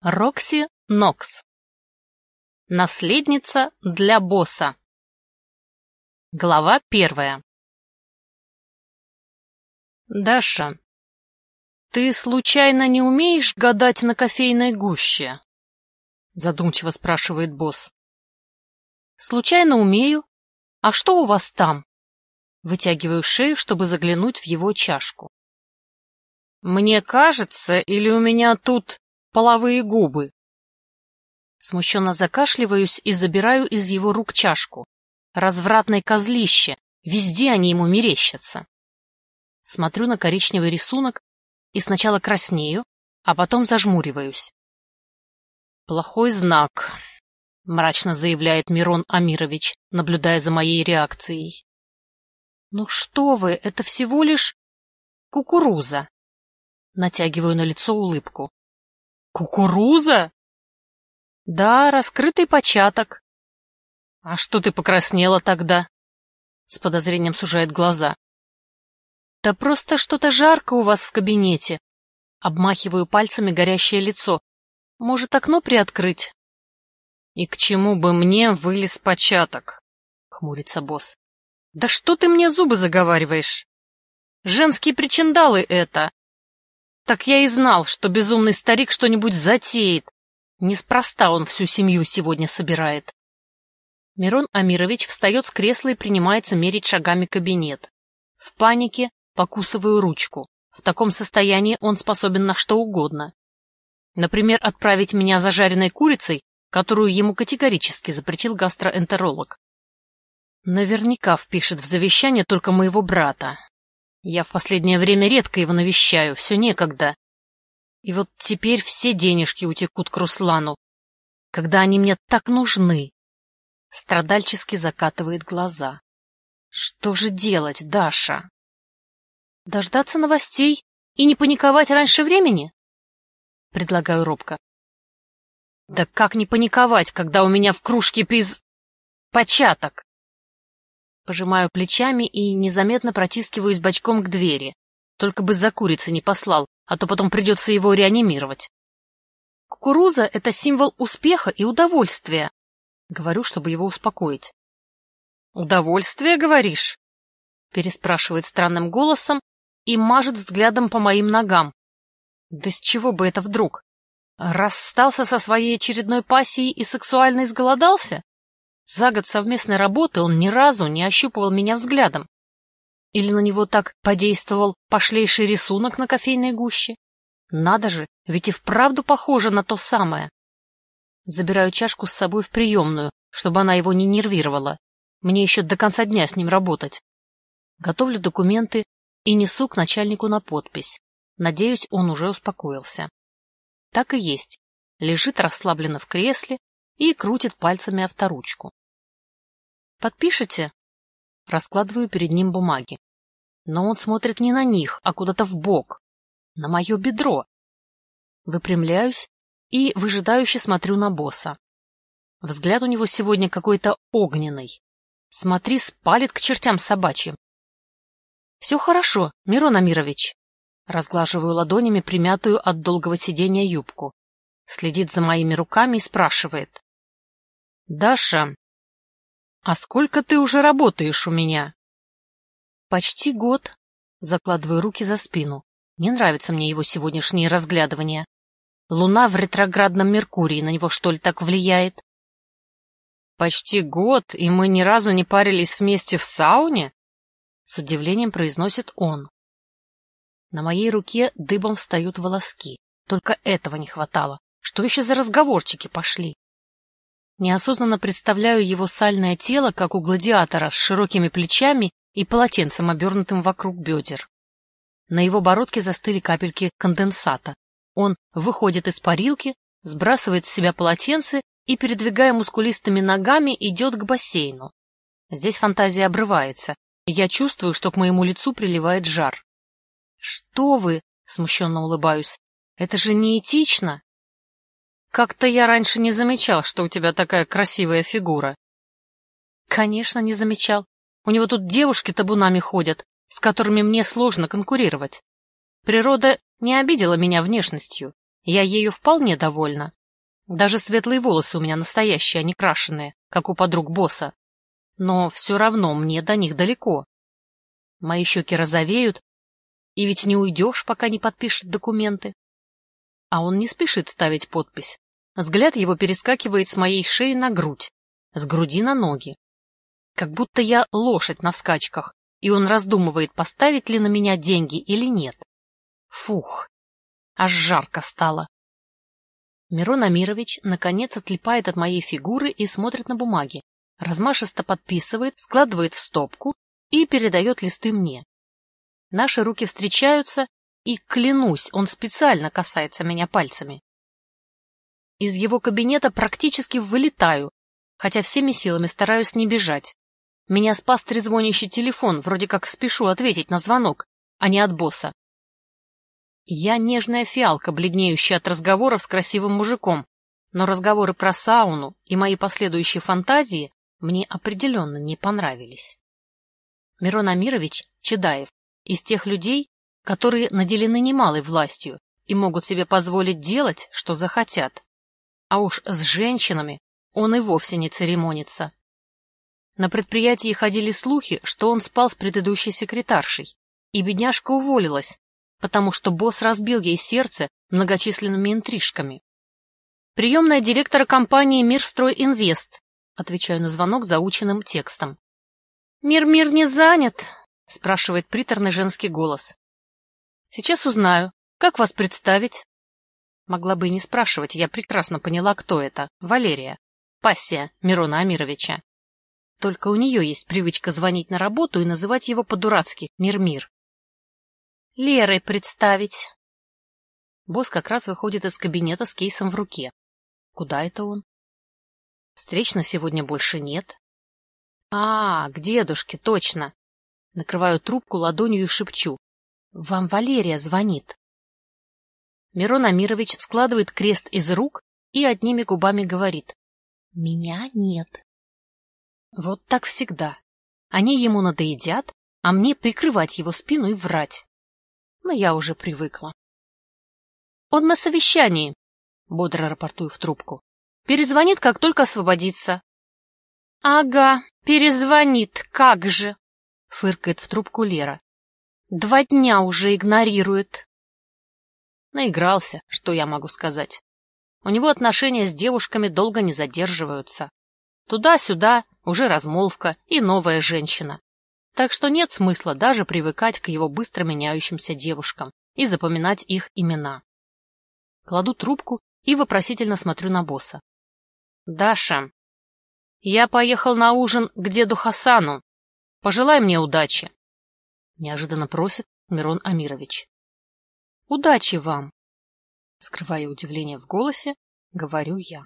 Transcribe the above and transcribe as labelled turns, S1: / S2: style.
S1: Рокси Нокс. Наследница для босса. Глава первая. Даша, ты случайно не умеешь гадать на кофейной гуще? Задумчиво спрашивает босс. Случайно умею. А что у вас там? Вытягиваю шею, чтобы заглянуть в его чашку. Мне кажется, или у меня тут половые губы. Смущенно закашливаюсь и забираю из его рук чашку. Развратное козлище, везде они ему мерещатся. Смотрю на коричневый рисунок и сначала краснею, а потом зажмуриваюсь. Плохой знак, мрачно заявляет Мирон Амирович, наблюдая за моей реакцией. Ну что вы, это всего лишь кукуруза. Натягиваю на лицо улыбку. Кукуруза? Да, раскрытый початок. А что ты покраснела тогда? С подозрением сужает глаза. Да просто что-то жарко у вас в кабинете. Обмахиваю пальцами горящее лицо. Может, окно приоткрыть? И к чему бы мне вылез початок? Хмурится босс. Да что ты мне зубы заговариваешь? Женские причиндалы это, так я и знал, что безумный старик что-нибудь затеет. Неспроста он всю семью сегодня собирает. Мирон Амирович встает с кресла и принимается мерить шагами кабинет. В панике покусываю ручку. В таком состоянии он способен на что угодно. Например, отправить меня зажаренной курицей, которую ему категорически запретил гастроэнтеролог. Наверняка впишет в завещание только моего брата, я в последнее время редко его навещаю, все некогда. И вот теперь все денежки утекут к Руслану, когда они мне так нужны. Страдальчески закатывает глаза. Что же делать, Даша? Дождаться новостей и не паниковать раньше времени? Предлагаю робко. Да как не паниковать, когда у меня в кружке приз... початок? Пожимаю плечами и незаметно протискиваюсь бочком к двери. Только бы за курицей не послал, а то потом придется его реанимировать. Кукуруза — это символ успеха и удовольствия. Говорю, чтобы его успокоить. «Удовольствие, говоришь?» Переспрашивает странным голосом и мажет взглядом по моим ногам. Да с чего бы это вдруг? Расстался со своей очередной пассией и сексуально изголодался? За год совместной работы он ни разу не ощупывал меня взглядом. Или на него так подействовал пошлейший рисунок на кофейной гуще? Надо же, ведь и вправду похоже на то самое. Забираю чашку с собой в приемную, чтобы она его не нервировала. Мне еще до конца дня с ним работать. Готовлю документы и несу к начальнику на подпись. Надеюсь, он уже успокоился. Так и есть. Лежит расслабленно в кресле и крутит пальцами авторучку. Подпишите? Раскладываю перед ним бумаги. Но он смотрит не на них, а куда-то в бок, на мое бедро. Выпрямляюсь и выжидающе смотрю на босса. Взгляд у него сегодня какой-то огненный. Смотри, спалит к чертям собачьим. — Все хорошо, Мирон Амирович. Разглаживаю ладонями примятую от долгого сидения юбку. Следит за моими руками и спрашивает. — Даша, «А сколько ты уже работаешь у меня?» «Почти год», — закладываю руки за спину. Не нравится мне его сегодняшнее разглядывание. Луна в ретроградном Меркурии на него, что ли, так влияет? «Почти год, и мы ни разу не парились вместе в сауне?» С удивлением произносит он. На моей руке дыбом встают волоски. Только этого не хватало. Что еще за разговорчики пошли? Неосознанно представляю его сальное тело, как у гладиатора, с широкими плечами и полотенцем, обернутым вокруг бедер. На его бородке застыли капельки конденсата. Он выходит из парилки, сбрасывает с себя полотенце и, передвигая мускулистыми ногами, идет к бассейну. Здесь фантазия обрывается, и я чувствую, что к моему лицу приливает жар. — Что вы? — смущенно улыбаюсь. — Это же неэтично. Как-то я раньше не замечал, что у тебя такая красивая фигура. Конечно, не замечал. У него тут девушки табунами ходят, с которыми мне сложно конкурировать. Природа не обидела меня внешностью. Я ею вполне довольна. Даже светлые волосы у меня настоящие, а не крашеные, как у подруг босса. Но все равно мне до них далеко. Мои щеки розовеют, и ведь не уйдешь, пока не подпишет документы. А он не спешит ставить подпись. Взгляд его перескакивает с моей шеи на грудь, с груди на ноги. Как будто я лошадь на скачках, и он раздумывает, поставить ли на меня деньги или нет. Фух, аж жарко стало. Мирон Амирович, наконец, отлипает от моей фигуры и смотрит на бумаги, размашисто подписывает, складывает в стопку и передает листы мне. Наши руки встречаются, и, клянусь, он специально касается меня пальцами. Из его кабинета практически вылетаю, хотя всеми силами стараюсь не бежать. Меня спас трезвонящий телефон, вроде как спешу ответить на звонок, а не от босса. Я нежная фиалка, бледнеющая от разговоров с красивым мужиком, но разговоры про сауну и мои последующие фантазии мне определенно не понравились. Мирон Амирович Чедаев из тех людей, которые наделены немалой властью и могут себе позволить делать, что захотят. А уж с женщинами он и вовсе не церемонится. На предприятии ходили слухи, что он спал с предыдущей секретаршей, и бедняжка уволилась, потому что босс разбил ей сердце многочисленными интрижками. «Приемная директора компании «Мирстрой Инвест», отвечаю на звонок заученным текстом. «Мир-мир не занят?» — спрашивает приторный женский голос. «Сейчас узнаю. Как вас представить?» Могла бы и не спрашивать, я прекрасно поняла, кто это. Валерия. Пассия Мирона Амировича. Только у нее есть привычка звонить на работу и называть его по-дурацки «Мир-мир». Лерой представить. Босс как раз выходит из кабинета с кейсом в руке. Куда это он? Встреч на сегодня больше нет. А, к дедушке, точно. Накрываю трубку ладонью и шепчу. Вам Валерия звонит. Мирон Амирович складывает крест из рук и одними губами говорит. Меня нет. Вот так всегда. Они ему надоедят, а мне прикрывать его спину и врать но я уже привыкла. Он на совещании, бодро рапортую в трубку. Перезвонит, как только освободится. Ага, перезвонит, как же, фыркает в трубку Лера. Два дня уже игнорирует. Наигрался, что я могу сказать. У него отношения с девушками долго не задерживаются. Туда-сюда уже размолвка и новая женщина так что нет смысла даже привыкать к его быстро меняющимся девушкам и запоминать их имена. Кладу трубку и вопросительно смотрю на босса. «Даша, я поехал на ужин к деду Хасану. Пожелай мне удачи!» Неожиданно просит Мирон Амирович. «Удачи вам!» Скрывая удивление в голосе, говорю я.